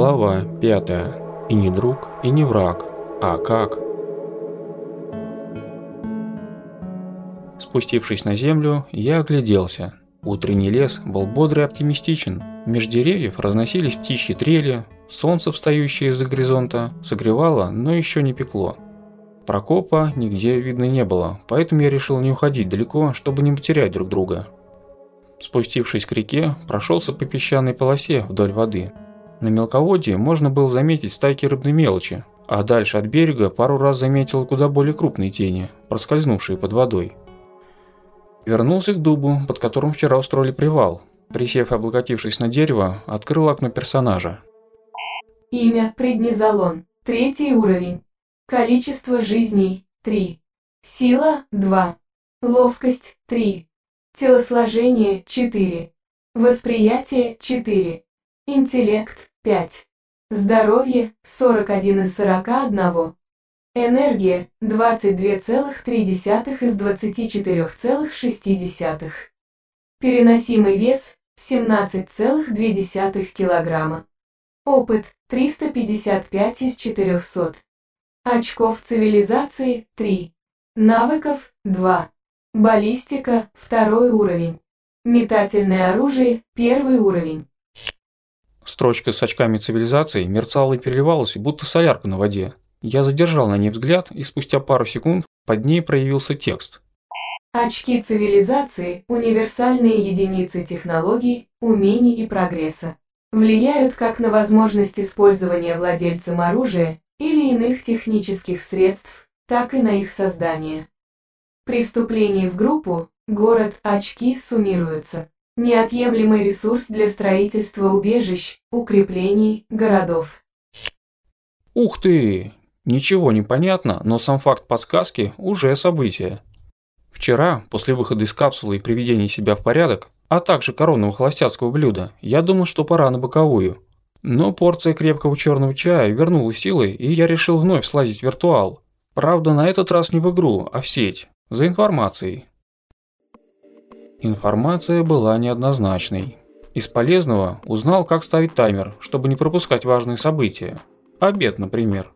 Глава 5. И не друг, и не враг, а как? Спустившись на землю, я огляделся. Утренний лес был бодр и оптимистичен. Меж деревьев разносились птичьи трели, солнце, встающее из-за горизонта, согревало, но еще не пекло. Прокопа нигде видно не было, поэтому я решил не уходить далеко, чтобы не потерять друг друга. Спустившись к реке, прошелся по песчаной полосе вдоль воды – на мелководье можно было заметить стайки рыбной мелочи, а дальше от берега пару раз заметил куда более крупные тени, проскользнувшие под водой. Вернулся к дубу, под которым вчера устроили привал. Присев и облокотившись на дерево, открыл окно персонажа. Имя – Преднизолон. Третий уровень. Количество жизней – 3. Сила – 2. Ловкость – 3. Телосложение – 4. Восприятие – 4. Интеллект 5. Здоровье – 41 из 41. Энергия – 22,3 из 24,6. Переносимый вес – 17,2 кг. Опыт – 355 из 400. Очков цивилизации – 3. Навыков – 2. Баллистика – 2 уровень. Метательное оружие – 1 уровень. Строчка с очками цивилизации мерцала и переливалась, будто солярка на воде. Я задержал на ней взгляд, и спустя пару секунд под ней проявился текст. Очки цивилизации – универсальные единицы технологий, умений и прогресса. Влияют как на возможность использования владельцем оружия или иных технических средств, так и на их создание. При вступлении в группу город очки суммируются неотъемлемый ресурс для строительства убежищ, укреплений, городов. Ух ты! Ничего не понятно, но сам факт подсказки уже событие. Вчера, после выхода из капсулы и приведения себя в порядок, а также коронного холостяцкого блюда, я думал, что пора на боковую. Но порция крепкого черного чая вернула силы, и я решил вновь слазить в виртуал. Правда, на этот раз не в игру, а в сеть. За информацией. Информация была неоднозначной. Из полезного узнал, как ставить таймер, чтобы не пропускать важные события. Обед, например.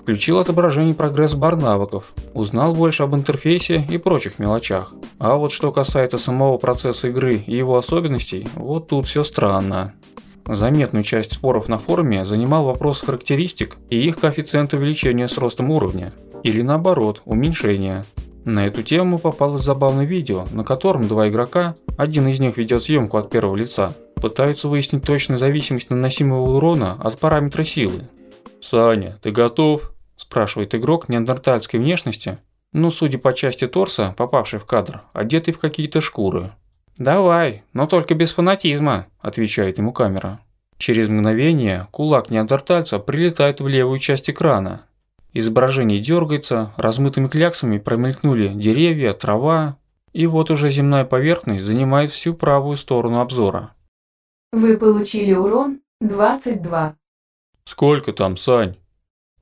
Включил отображение прогресс-бар навыков, узнал больше об интерфейсе и прочих мелочах. А вот что касается самого процесса игры и его особенностей, вот тут все странно. Заметную часть споров на форуме занимал вопрос характеристик и их коэффициента увеличения с ростом уровня, или наоборот, уменьшения. На эту тему попалось забавное видео, на котором два игрока, один из них ведет съемку от первого лица, пытаются выяснить точную зависимость наносимого урона от параметра силы. «Саня, ты готов?» – спрашивает игрок неандертальской внешности, но судя по части торса, попавший в кадр, одетый в какие-то шкуры. «Давай, но только без фанатизма», – отвечает ему камера. Через мгновение кулак неандертальца прилетает в левую часть экрана, Изображение дергается, размытыми кляксами промелькнули деревья, трава, и вот уже земная поверхность занимает всю правую сторону обзора. Вы получили урон 22. Сколько там, Сань?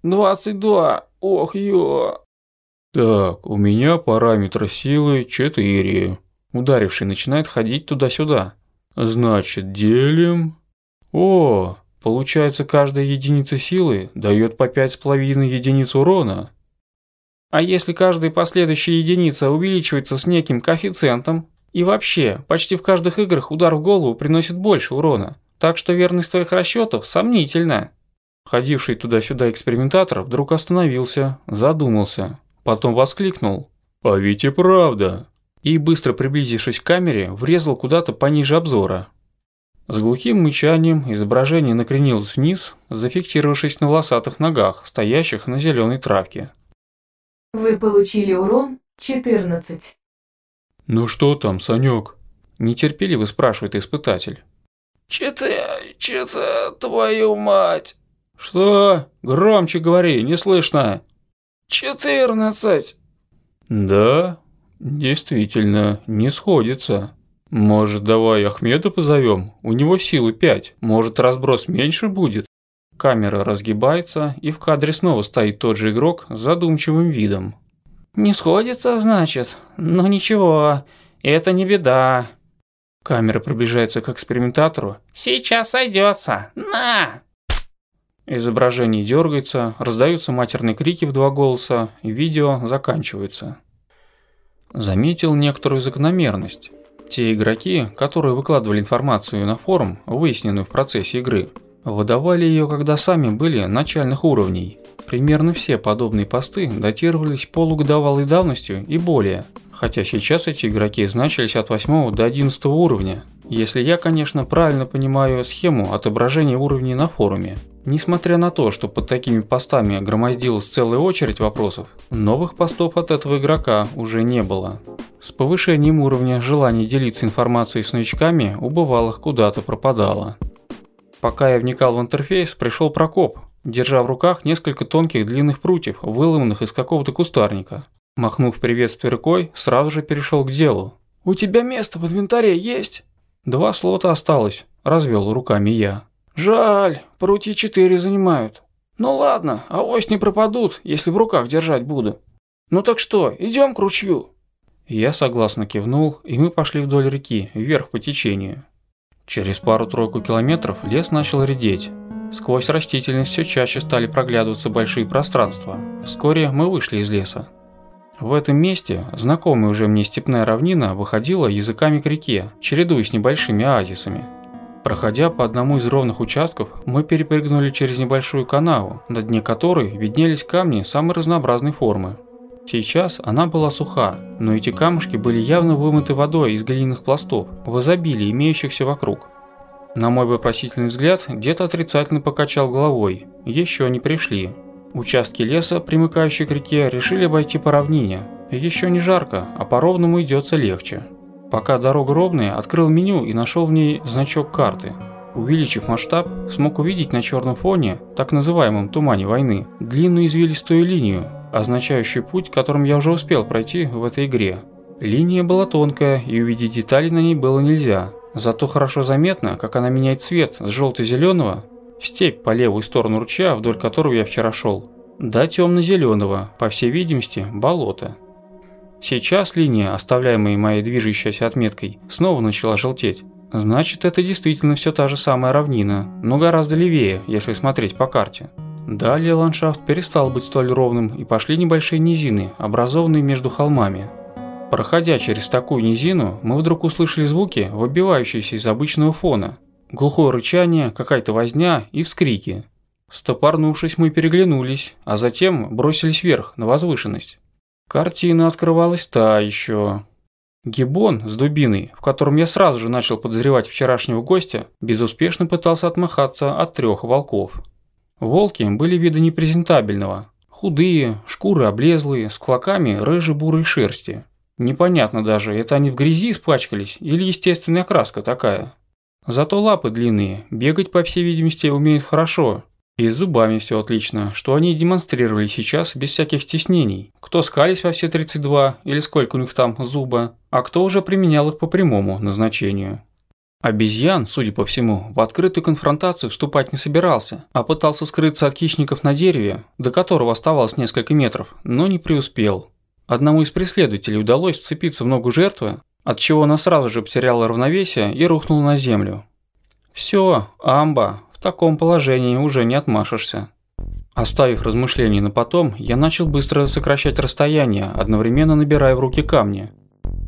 22. Ох, ё. Так, у меня параметр силы 4. Ударивший начинает ходить туда-сюда. Значит, делим... О, Получается, каждая единица силы дает по 5,5 единиц урона. А если каждая последующая единица увеличивается с неким коэффициентом, и вообще, почти в каждых играх удар в голову приносит больше урона, так что верность твоих расчетов сомнительна. Ходивший туда-сюда экспериментатор вдруг остановился, задумался, потом воскликнул «А ведь и правда!» и, быстро приблизившись к камере, врезал куда-то пониже обзора. С глухим мычанием изображение накренилось вниз, зафиксировавшись на волосатых ногах, стоящих на зеленой травке. Вы получили урон 14. Ну что там, Санек? Нетерпеливо спрашивает испытатель. Читай, читай, твою мать. Что? Громче говори, не слышно. 14. Да, действительно, не сходится. «Может, давай Ахмеда позовем? У него силы пять. Может, разброс меньше будет?» Камера разгибается, и в кадре снова стоит тот же игрок с задумчивым видом. «Не сходится, значит? Но ничего, это не беда». Камера приближается к экспериментатору. «Сейчас сойдется! На!» Изображение дергается, раздаются матерные крики в два голоса, и видео заканчивается. Заметил некоторую закономерность. Те игроки, которые выкладывали информацию на форум, выясненную в процессе игры, выдавали ее, когда сами были начальных уровней. Примерно все подобные посты датировались полугодовалой давностью и более, хотя сейчас эти игроки значились от 8 до 11 уровня, если я, конечно, правильно понимаю схему отображения уровней на форуме. Несмотря на то, что под такими постами громоздилась целая очередь вопросов, новых постов от этого игрока уже не было. С повышением уровня желание делиться информацией с новичками убывало куда-то пропадало. Пока я вникал в интерфейс, пришел Прокоп, держа в руках несколько тонких длинных прутьев, выломанных из какого-то кустарника. Махнув приветствие рукой, сразу же перешел к делу. «У тебя место в инвентаре есть?» «Два слота осталось», – развел руками я. «Жаль, прутья четыре занимают. Ну ладно, а ось не пропадут, если в руках держать буду. Ну так что, идем к ручью?» Я согласно кивнул, и мы пошли вдоль реки, вверх по течению. Через пару-тройку километров лес начал редеть. Сквозь растительность все чаще стали проглядываться большие пространства. Вскоре мы вышли из леса. В этом месте знакомая уже мне степная равнина выходила языками к реке, чередуясь небольшими оазисами. Проходя по одному из ровных участков, мы перепрыгнули через небольшую канаву, на дне которой виднелись камни самой разнообразной формы. Сейчас она была суха, но эти камушки были явно вымыты водой из глиняных пластов, в изобилии имеющихся вокруг. На мой вопросительный взгляд, дед отрицательно покачал головой. Еще не пришли. Участки леса, примыкающие к реке, решили обойти по равнине. Еще не жарко, а по ровному идется легче. Пока дорога ровная, открыл меню и нашел в ней значок карты. Увеличив масштаб, смог увидеть на черном фоне, так называемом тумане войны, длинную извилистую линию, означающую путь, которым я уже успел пройти в этой игре. Линия была тонкая, и увидеть детали на ней было нельзя. Зато хорошо заметно, как она меняет цвет с желто-зеленого – степь по левую сторону ручья, вдоль которого я вчера шел – до темно-зеленого, по всей видимости, болота. Сейчас линия, оставляемая моей движущейся отметкой, снова начала желтеть. Значит, это действительно все та же самая равнина, но гораздо левее, если смотреть по карте. Далее ландшафт перестал быть столь ровным и пошли небольшие низины, образованные между холмами. Проходя через такую низину, мы вдруг услышали звуки, выбивающиеся из обычного фона. Глухое рычание, какая-то возня и вскрики. Стопорнувшись, мы переглянулись, а затем бросились вверх, на возвышенность. Картина открывалась та еще. Гибон с дубиной, в котором я сразу же начал подозревать вчерашнего гостя, безуспешно пытался отмахаться от трех волков. Волки были вида непрезентабельного. Худые, шкуры облезлые, с клоками рыжей-бурой шерсти. Непонятно даже, это они в грязи испачкались или естественная краска такая. Зато лапы длинные, бегать, по всей видимости, умеют хорошо, и с зубами все отлично, что они демонстрировали сейчас без всяких стеснений. Кто скались во все 32, или сколько у них там зуба, а кто уже применял их по прямому назначению. Обезьян, судя по всему, в открытую конфронтацию вступать не собирался, а пытался скрыться от хищников на дереве, до которого оставалось несколько метров, но не преуспел. Одному из преследователей удалось вцепиться в ногу жертвы, от чего она сразу же потеряла равновесие и рухнула на землю. «Всё, амба», в таком положении уже не отмашешься. Оставив размышления на потом, я начал быстро сокращать расстояние, одновременно набирая в руки камни.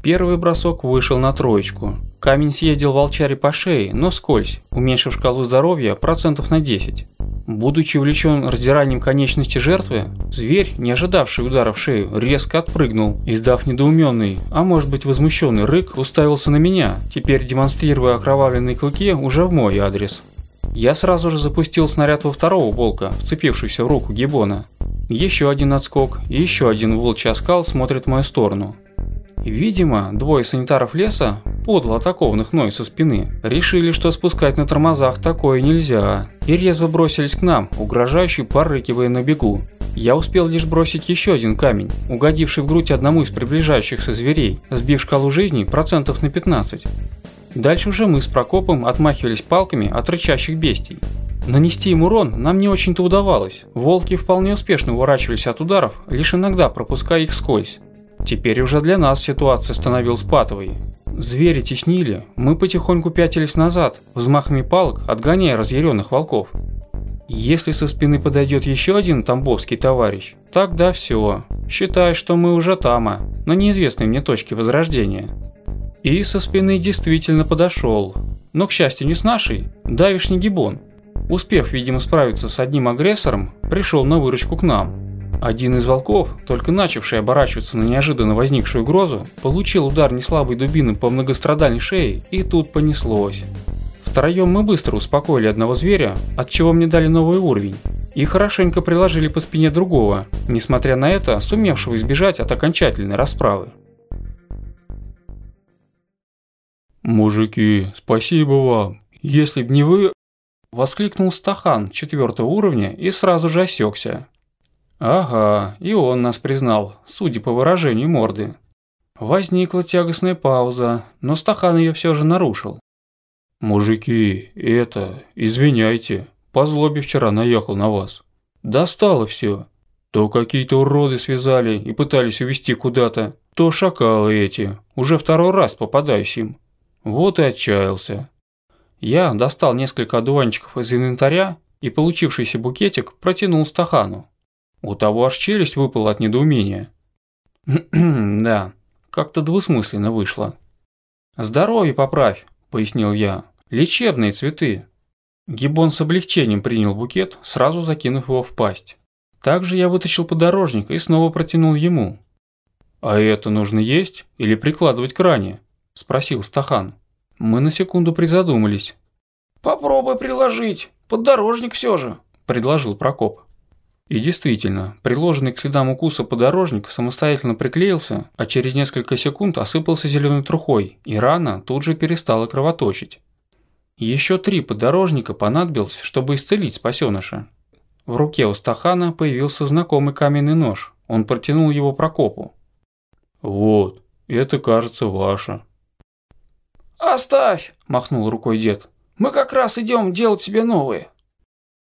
Первый бросок вышел на троечку. Камень съездил волчаре по шее, но скользь, уменьшив шкалу здоровья процентов на 10. Будучи увлечен раздиранием конечности жертвы, зверь, не ожидавший удара в шею, резко отпрыгнул, издав недоуменный, а может быть возмущенный рык, уставился на меня, теперь демонстрируя окровавленные клыки уже в мой адрес. Я сразу же запустил снаряд во второго волка, вцепившийся в руку гибона. Еще один отскок, и еще один волчий оскал смотрит в мою сторону. Видимо, двое санитаров леса, подло атакованных мной со спины, решили, что спускать на тормозах такое нельзя, и резво бросились к нам, угрожающе порыкивая на бегу. Я успел лишь бросить еще один камень, угодивший в грудь одному из приближающихся зверей, сбив шкалу жизни процентов на 15. Дальше уже мы с Прокопом отмахивались палками от рычащих бестий. Нанести им урон нам не очень-то удавалось. Волки вполне успешно уворачивались от ударов, лишь иногда пропуская их скользь. Теперь уже для нас ситуация становилась патовой. Звери теснили, мы потихоньку пятились назад, взмахами палок отгоняя разъяренных волков. Если со спины подойдет еще один тамбовский товарищ, тогда все. Считай, что мы уже тама, на неизвестной мне точке возрождения. И со спины действительно подошел, но, к счастью, не с нашей, давишний гибон. Успев, видимо, справиться с одним агрессором, пришел на выручку к нам. Один из волков, только начавший оборачиваться на неожиданно возникшую угрозу, получил удар неслабой дубины по многострадальной шее и тут понеслось. Втроем мы быстро успокоили одного зверя, от чего мне дали новый уровень, и хорошенько приложили по спине другого, несмотря на это сумевшего избежать от окончательной расправы. «Мужики, спасибо вам. Если б не вы...» Воскликнул Стахан четвертого уровня и сразу же осекся. «Ага, и он нас признал, судя по выражению морды». Возникла тягостная пауза, но Стахан ее все же нарушил. «Мужики, это, извиняйте, по злобе вчера наехал на вас. Достало все. То какие-то уроды связали и пытались увести куда-то, то шакалы эти, уже второй раз попадаюсь им. Вот и отчаялся. Я достал несколько одуванчиков из инвентаря и получившийся букетик протянул стахану. У того аж челюсть выпала от недоумения. да, как-то двусмысленно вышло. «Здоровье поправь», – пояснил я. «Лечебные цветы». Гибон с облегчением принял букет, сразу закинув его в пасть. Также я вытащил подорожник и снова протянул ему. «А это нужно есть или прикладывать к ране?» спросил Стахан. Мы на секунду призадумались. «Попробуй приложить, поддорожник все же», – предложил Прокоп. И действительно, приложенный к следам укуса подорожник самостоятельно приклеился, а через несколько секунд осыпался зеленой трухой, и рана тут же перестала кровоточить. Еще три подорожника понадобилось, чтобы исцелить спасеныша. В руке у Стахана появился знакомый каменный нож, он протянул его Прокопу. «Вот, это, кажется, ваше», «Оставь!» – махнул рукой дед. «Мы как раз идем делать себе новые».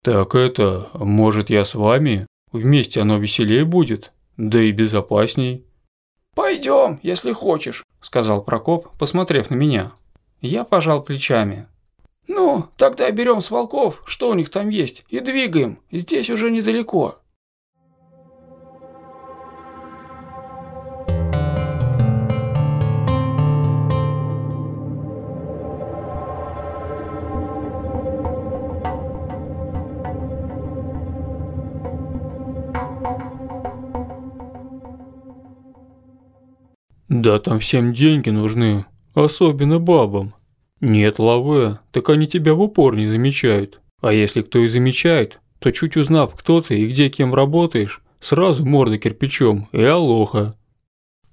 «Так это, может, я с вами? Вместе оно веселее будет, да и безопасней». «Пойдем, если хочешь», – сказал Прокоп, посмотрев на меня. Я пожал плечами. «Ну, тогда берем с волков, что у них там есть, и двигаем, здесь уже недалеко». Да там всем деньги нужны, особенно бабам. Нет, лаве, так они тебя в упор не замечают. А если кто и замечает, то чуть узнав, кто ты и где кем работаешь, сразу морда кирпичом и алоха.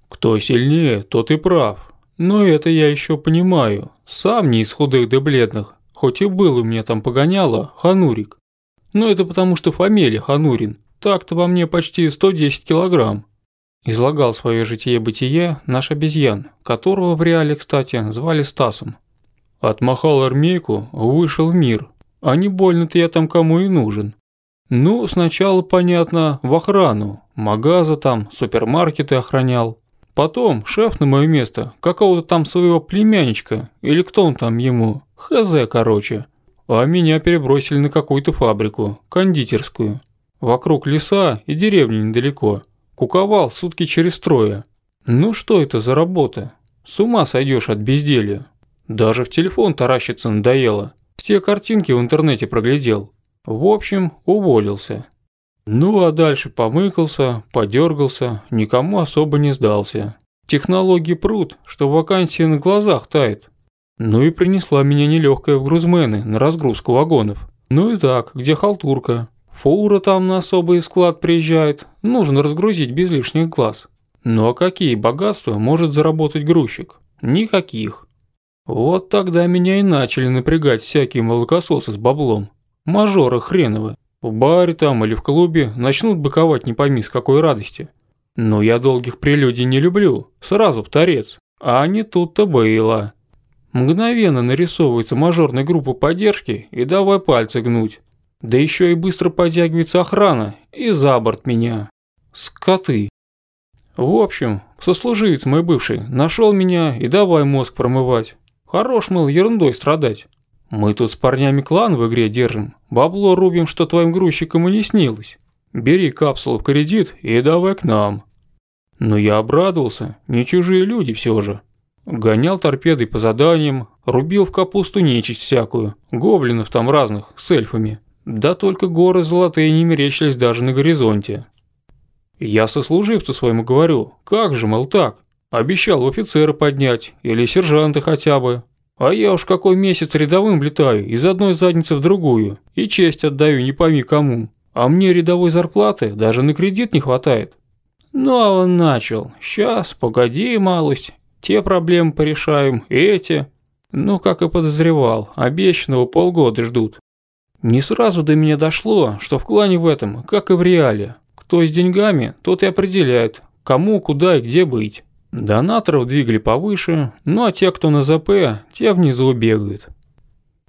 Кто сильнее, тот и прав. Но это я еще понимаю. Сам не из худых да бледных, хоть и был у меня там погоняло Ханурик. Но это потому, что фамилия Ханурин. Так-то во мне почти 110 килограмм. Излагал свое житие-бытие наш обезьян, которого в реале, кстати, звали Стасом. Отмахал армейку, вышел в мир. А не больно-то я там кому и нужен. Ну, сначала, понятно, в охрану. Магаза там, супермаркеты охранял. Потом шеф на моё место, какого-то там своего племянничка, или кто он там ему, хз, короче. А меня перебросили на какую-то фабрику, кондитерскую. Вокруг леса и деревни недалеко. Куковал сутки через трое. Ну что это за работа? С ума сойдешь от безделья. Даже в телефон таращиться надоело. Все картинки в интернете проглядел. В общем, уволился. Ну а дальше помыкался, подергался, никому особо не сдался. Технологии пруд, что вакансия на глазах тает. Ну и принесла меня нелегкая в грузмены на разгрузку вагонов. Ну и так, где халтурка? Фура там на особый склад приезжает, нужно разгрузить без лишних глаз. Ну а какие богатства может заработать грузчик? Никаких. Вот тогда меня и начали напрягать всякие молокососы с баблом. Мажоры хреновы. В баре там или в клубе начнут быковать не пойми с какой радости. Но я долгих прелюдий не люблю, сразу в торец. А не тут-то было. Мгновенно нарисовывается мажорная группа поддержки и давай пальцы гнуть. Да еще и быстро подтягивается охрана и за борт меня. Скоты. В общем, сослуживец мой бывший нашел меня и давай мозг промывать. Хорош, мыл, ерундой страдать. Мы тут с парнями клан в игре держим. Бабло рубим, что твоим грузчикам и не снилось. Бери капсулу в кредит и давай к нам. Но я обрадовался, не чужие люди все же. Гонял торпеды по заданиям, рубил в капусту нечисть всякую, гоблинов там разных, с эльфами. Да только горы золотые не мерещились даже на горизонте. Я сослуживцу своему говорю, как же, мол, так? Обещал офицера поднять, или сержанта хотя бы. А я уж какой месяц рядовым летаю, из одной задницы в другую, и честь отдаю не пойми кому. А мне рядовой зарплаты даже на кредит не хватает. Ну а он начал, сейчас, погоди малость, те проблемы порешаем, эти. Ну, как и подозревал, обещанного полгода ждут. Не сразу до меня дошло, что в клане в этом, как и в реале, кто с деньгами, тот и определяет, кому, куда и где быть. Донаторов двигали повыше, ну а те, кто на ЗП, те внизу бегают.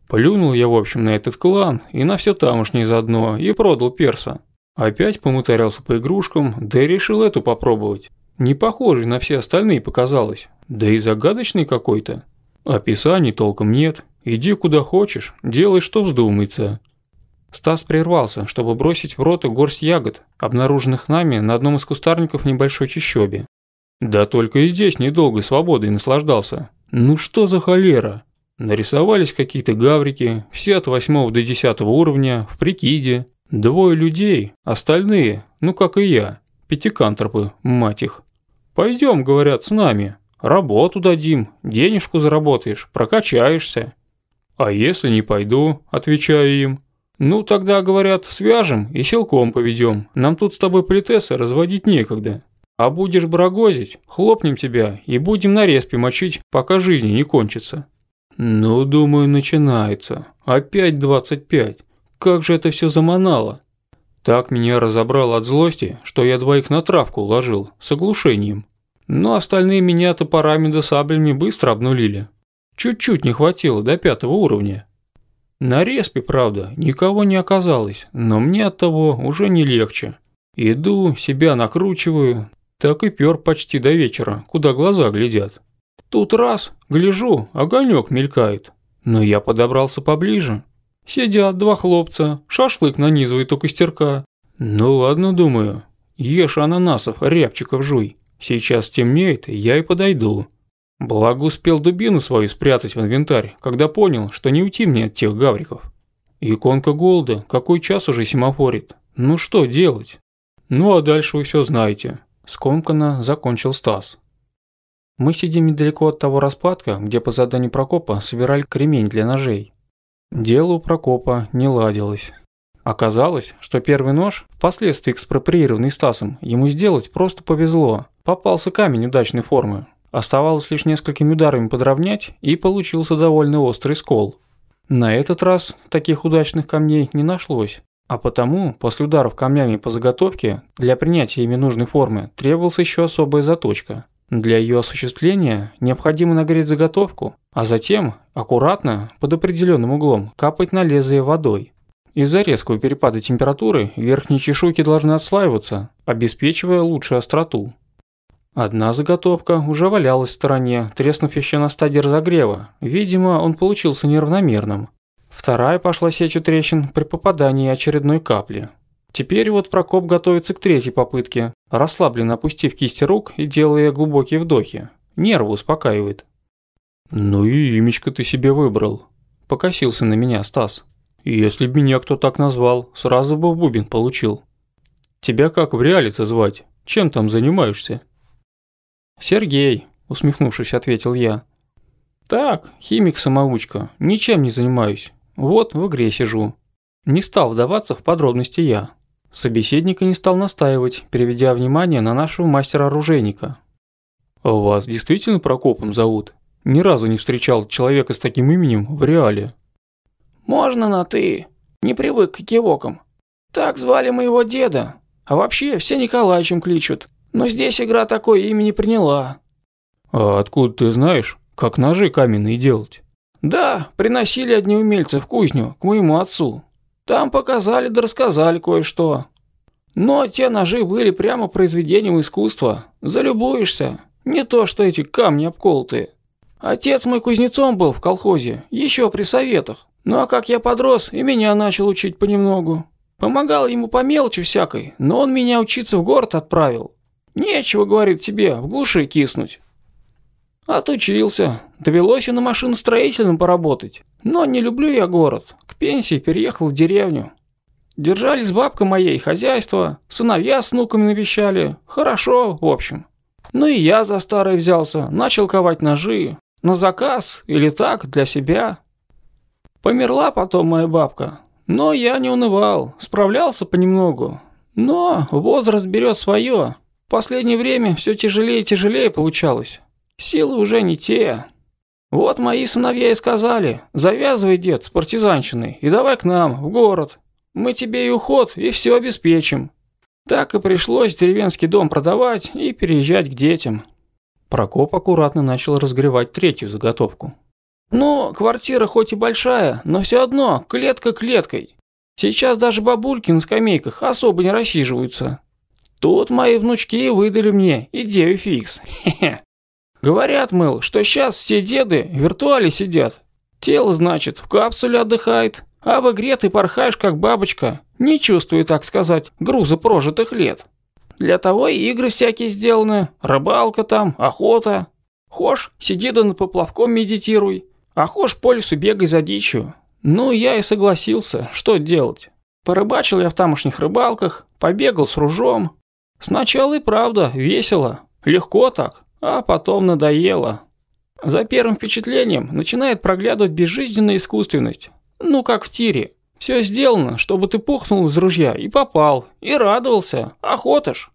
Плюнул я, в общем, на этот клан и на все тамошнее заодно, и продал перса. Опять помутарился по игрушкам, да и решил эту попробовать. Не похожий на все остальные показалось, да и загадочный какой-то. Описаний толком нет, Иди куда хочешь, делай, что вздумается». Стас прервался, чтобы бросить в рот горсть ягод, обнаруженных нами на одном из кустарников небольшой чащобе. Да только и здесь недолго свободой наслаждался. Ну что за холера? Нарисовались какие-то гаврики, все от восьмого до 10 уровня, в прикиде. Двое людей, остальные, ну как и я, пятикантропы, мать их. Пойдем, говорят, с нами. Работу дадим, денежку заработаешь, прокачаешься. «А если не пойду?» – отвечаю им. «Ну, тогда, говорят, свяжем и силком поведем. Нам тут с тобой плитесы разводить некогда. А будешь брагозить, хлопнем тебя и будем на респе мочить, пока жизни не кончится». «Ну, думаю, начинается. Опять 25. Как же это все заманало?» Так меня разобрало от злости, что я двоих на травку уложил, с оглушением. Но остальные меня топорами да саблями быстро обнулили. Чуть-чуть не хватило до пятого уровня. На респе, правда, никого не оказалось, но мне от того уже не легче. Иду, себя накручиваю, так и пёр почти до вечера, куда глаза глядят. Тут раз, гляжу, огонек мелькает. Но я подобрался поближе. Сидят два хлопца, шашлык нанизывает у костерка. Ну ладно, думаю, ешь ананасов, рябчиков жуй. Сейчас темнеет, я и подойду. Благо успел дубину свою спрятать в инвентарь, когда понял, что не уйти мне от тех гавриков. Иконка голода, какой час уже семафорит? Ну что делать? Ну а дальше вы все знаете. Скомканно закончил Стас. Мы сидим недалеко от того распадка, где по заданию Прокопа собирали кремень для ножей. Дело у Прокопа не ладилось. Оказалось, что первый нож, впоследствии экспроприированный Стасом, ему сделать просто повезло. Попался камень удачной формы, Оставалось лишь несколькими ударами подровнять, и получился довольно острый скол. На этот раз таких удачных камней не нашлось, а потому после ударов камнями по заготовке для принятия ими нужной формы требовалась еще особая заточка. Для ее осуществления необходимо нагреть заготовку, а затем аккуратно, под определенным углом, капать на лезвие водой. Из-за резкого перепада температуры верхние чешуйки должны отслаиваться, обеспечивая лучшую остроту. Одна заготовка уже валялась в стороне, треснув еще на стадии разогрева. Видимо, он получился неравномерным. Вторая пошла сетью трещин при попадании очередной капли. Теперь вот Прокоп готовится к третьей попытке, расслабленно опустив кисти рук и делая глубокие вдохи. Нервы успокаивает. «Ну и имечко ты себе выбрал», – покосился на меня Стас. «Если б меня кто так назвал, сразу бы в бубен получил». «Тебя как в реале-то звать? Чем там занимаешься?» «Сергей», – усмехнувшись, ответил я. «Так, химик-самоучка, ничем не занимаюсь. Вот в игре сижу». Не стал вдаваться в подробности я. Собеседника не стал настаивать, переведя внимание на нашего мастера-оружейника. «А «Вас действительно Прокопом зовут? Ни разу не встречал человека с таким именем в реале». «Можно на «ты»? Не привык к кивокам. Так звали моего деда. А вообще все Николаевичем кличут но здесь игра такое имя не приняла». «А откуда ты знаешь, как ножи каменные делать?» «Да, приносили одни умельцы в кузню, к моему отцу. Там показали да рассказали кое-что. Но те ножи были прямо произведением искусства. Залюбуешься. Не то, что эти камни обколотые. Отец мой кузнецом был в колхозе, еще при советах. Ну а как я подрос, и меня начал учить понемногу. Помогал ему по мелочи всякой, но он меня учиться в город отправил. Нечего, говорит, тебе в глуши киснуть. Отучился. Довелось и на машиностроительном поработать. Но не люблю я город. К пенсии переехал в деревню. Держали с бабка моей хозяйство, сыновья с внуками навещали. Хорошо, в общем. Ну и я за старое взялся, начал ковать ножи. На заказ или так, для себя. Померла потом моя бабка. Но я не унывал, справлялся понемногу. Но возраст берет свое. В последнее время все тяжелее и тяжелее получалось. Силы уже не те. Вот мои сыновья и сказали, завязывай, дед, с партизанщиной и давай к нам, в город. Мы тебе и уход, и все обеспечим. Так и пришлось деревенский дом продавать и переезжать к детям. Прокоп аккуратно начал разгревать третью заготовку. «Ну, квартира хоть и большая, но все одно, клетка клеткой. Сейчас даже бабульки на скамейках особо не рассиживаются. Тут мои внучки выдали мне идею фикс. Хе -хе. Говорят, мыл, что сейчас все деды в виртуале сидят. Тело, значит, в капсуле отдыхает, а в игре ты порхаешь, как бабочка, не чувствуя, так сказать, груза прожитых лет. Для того и игры всякие сделаны, рыбалка там, охота. Хошь, сиди да над поплавком медитируй, а хошь по лесу бегай за дичью. Ну, я и согласился, что делать. Порыбачил я в тамошних рыбалках, побегал с ружом, Сначала и правда весело, легко так, а потом надоело. За первым впечатлением начинает проглядывать безжизненная искусственность. Ну, как в тире. Все сделано, чтобы ты пухнул из ружья и попал, и радовался, охота ж.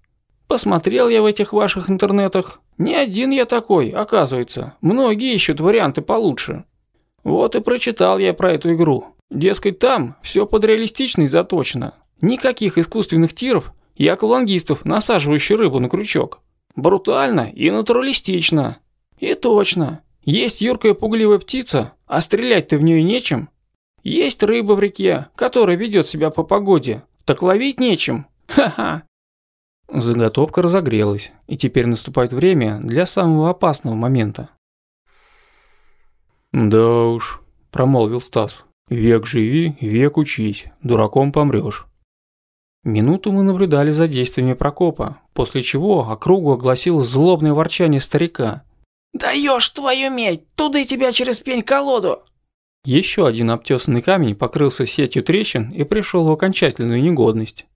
Посмотрел я в этих ваших интернетах. Не один я такой, оказывается. Многие ищут варианты получше. Вот и прочитал я про эту игру. Дескать, там все под и заточено. Никаких искусственных тиров, Як аквалангистов, насаживающий рыбу на крючок. Брутально и натуралистично. И точно. Есть юркая пугливая птица, а стрелять-то в нее нечем. Есть рыба в реке, которая ведет себя по погоде. Так ловить нечем. Ха-ха. Заготовка разогрелась, и теперь наступает время для самого опасного момента. «Да уж», – промолвил Стас, – «век живи, век учись, дураком помрешь». Минуту мы наблюдали за действиями Прокопа, после чего округу огласил злобное ворчание старика. Даёшь твою медь! Туда тебя через пень-колоду!» Еще один обтёсанный камень покрылся сетью трещин и пришел в окончательную негодность.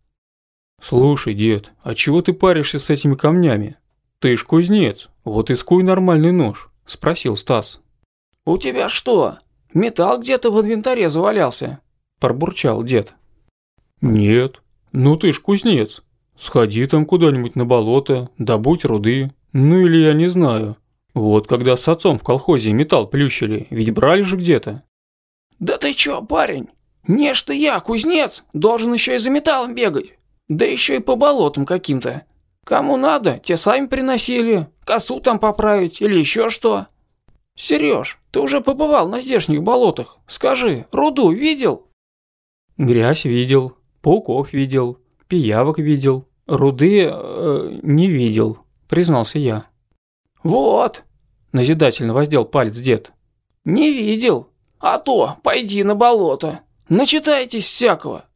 «Слушай, дед, а чего ты паришься с этими камнями? Ты ж кузнец, вот искуй нормальный нож», – спросил Стас. «У тебя что, металл где-то в инвентаре завалялся?» – пробурчал дед. «Нет, «Ну ты ж кузнец. Сходи там куда-нибудь на болото, добудь руды. Ну или я не знаю. Вот когда с отцом в колхозе металл плющили, ведь брали же где-то». «Да ты чё, парень? Не что я, кузнец, должен еще и за металлом бегать. Да еще и по болотам каким-то. Кому надо, те сами приносили. Косу там поправить или еще что». «Сереж, ты уже побывал на здешних болотах. Скажи, руду видел?» «Грязь видел», Пауков видел, пиявок видел, руды э, не видел, признался я. «Вот!» – назидательно воздел палец дед. «Не видел, а то пойди на болото, начитайтесь всякого».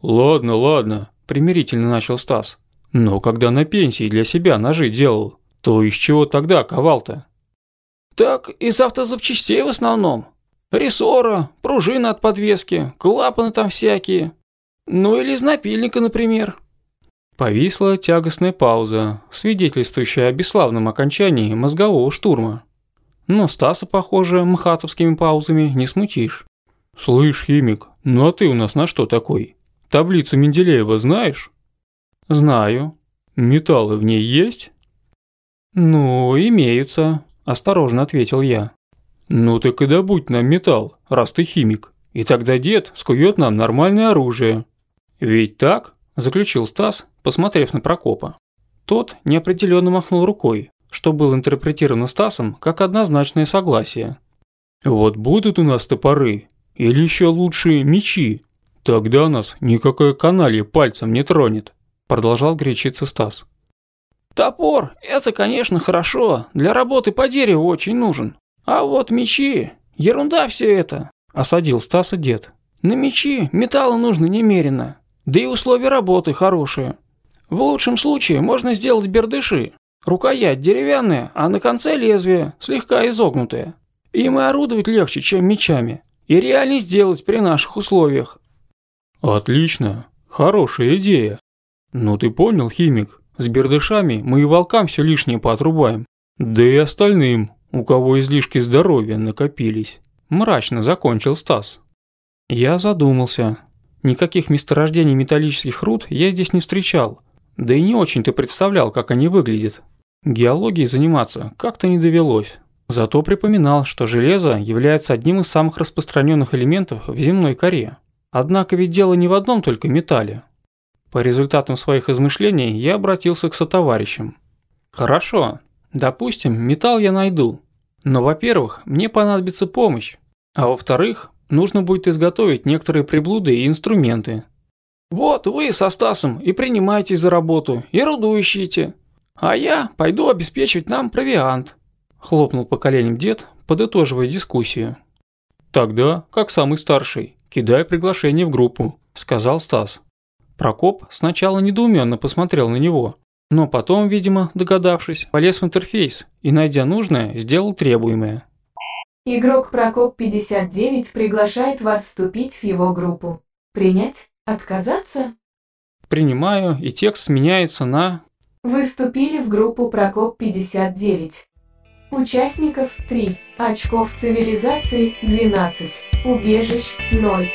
«Ладно, ладно», – примирительно начал Стас. «Но когда на пенсии для себя ножи делал, то из чего тогда ковал-то?» «Так из автозапчастей в основном. Рессора, пружина от подвески, клапаны там всякие, ну или из напильника, например». Повисла тягостная пауза, свидетельствующая о бесславном окончании мозгового штурма. Но Стаса, похоже, мхатовскими паузами не смутишь. «Слышь, химик, ну а ты у нас на что такой? Таблицу Менделеева знаешь?» «Знаю». «Металлы в ней есть?» «Ну, имеются», – осторожно ответил я. «Ну так и добудь нам металл, раз ты химик, и тогда дед скует нам нормальное оружие, «Ведь так?» – заключил Стас, посмотрев на Прокопа. Тот неопределенно махнул рукой, что было интерпретировано Стасом как однозначное согласие. «Вот будут у нас топоры, или еще лучше мечи, тогда нас никакое каналье пальцем не тронет», – продолжал гречиться Стас. «Топор – это, конечно, хорошо, для работы по дереву очень нужен. А вот мечи – ерунда все это», – осадил Стаса дед. «На мечи металла нужно немерено, да и условия работы хорошие. В лучшем случае можно сделать бердыши. Рукоять деревянная, а на конце лезвие, слегка изогнутое. Им и орудовать легче, чем мечами. И реально сделать при наших условиях. Отлично. Хорошая идея. Ну ты понял, химик, с бердышами мы и волкам все лишнее поотрубаем. Да и остальным, у кого излишки здоровья накопились. Мрачно закончил Стас. Я задумался. Никаких месторождений металлических руд я здесь не встречал, да и не очень ты представлял, как они выглядят. Геологией заниматься как-то не довелось. Зато припоминал, что железо является одним из самых распространенных элементов в земной коре. Однако ведь дело не в одном только металле. По результатам своих измышлений я обратился к сотоварищам. «Хорошо, допустим, металл я найду. Но, во-первых, мне понадобится помощь. А во-вторых, нужно будет изготовить некоторые приблуды и инструменты. Вот вы со Стасом и принимаетесь за работу, и руду ищите, А я пойду обеспечивать нам провиант», – хлопнул по коленям дед, подытоживая дискуссию. «Тогда, как самый старший, кидай приглашение в группу», – сказал Стас. Прокоп сначала недоуменно посмотрел на него, но потом, видимо, догадавшись, полез в интерфейс и, найдя нужное, сделал требуемое. Игрок Прокоп 59 приглашает вас вступить в его группу. Принять? Отказаться? Принимаю, и текст меняется на... Вы вступили в группу Прокоп 59. Участников 3, очков цивилизации 12, убежищ 0.